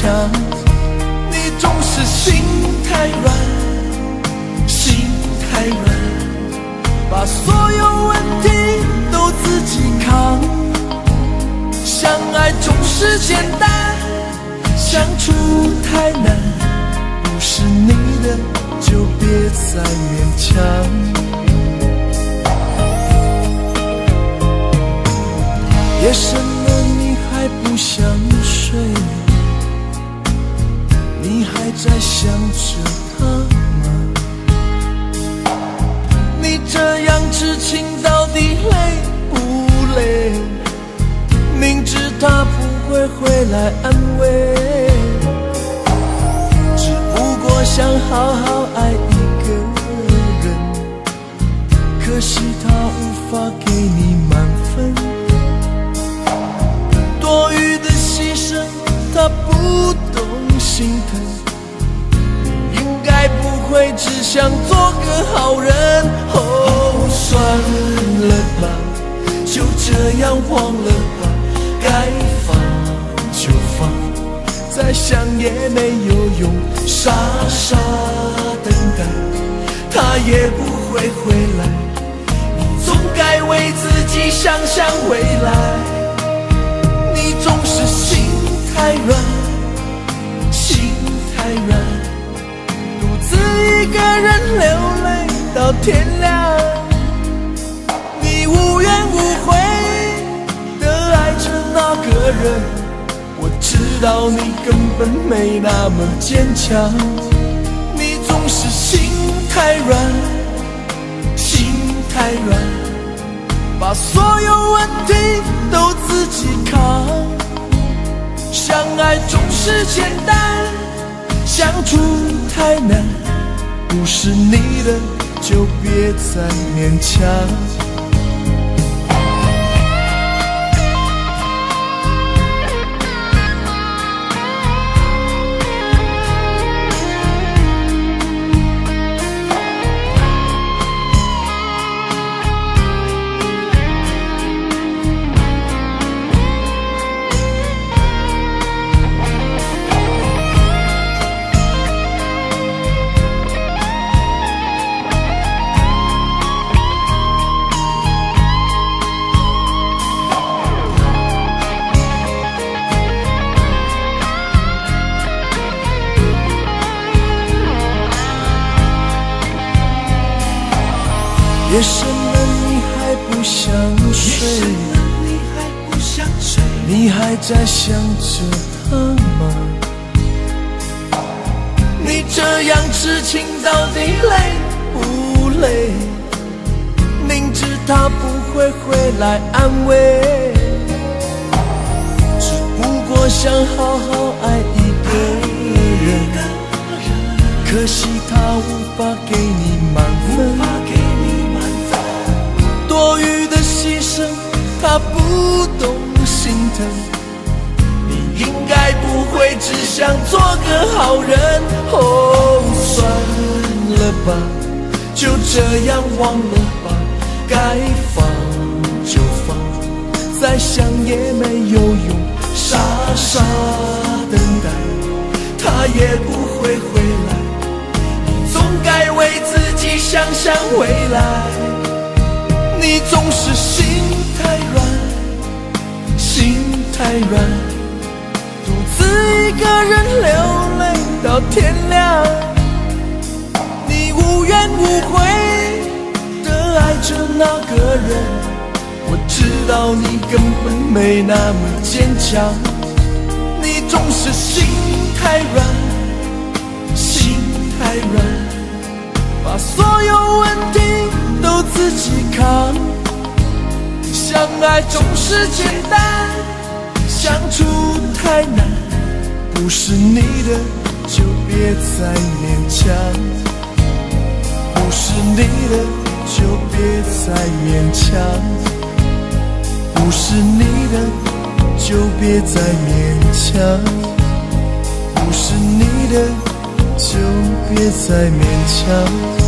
强。你总是心太软，心太软，把所有问题都自己扛。相爱总是简单，相处太难。不是你的就别再勉强。夜深他不会回来安慰，只不过想好好爱一个人，可惜他无法给你满分。多余的牺牲，他不懂心疼。你应该不会只想做个好人。哦，算了吧，就这样忘了，该放就放，再想也没有用。傻傻等待，他也不会回来。你总该为自己想想未来。你总是心太软，心太软，独自一个人流泪到天亮。人，我知道你根本没那么坚强。你总是心太软，心太软，把所有问题都自己扛。相爱总是简单，相处太难。不是你的，就别再勉强。夜深了，你还不想睡？你还在想着他吗？你这样痴情到底累不累？明知他不会回来安慰，只不过想好好爱一个人，可惜他无法给不懂心疼。你应该不会只想做个好人。哦，算了吧，就这样忘了吧，该放就放，再想也没有用。傻傻等待，他也不会回来。你总该为自己想想未来。你总是心，太软，独自一个人流泪到天亮。你无怨无悔的爱着那个人，我知道你根本没那么坚强。你总是心太软，心太软，把所有问题。都自己扛，相爱总是简单，相处太难。不是你的就别再勉强，不是你的就别再勉强，不是你的就别再勉强，不是你的就别再勉强。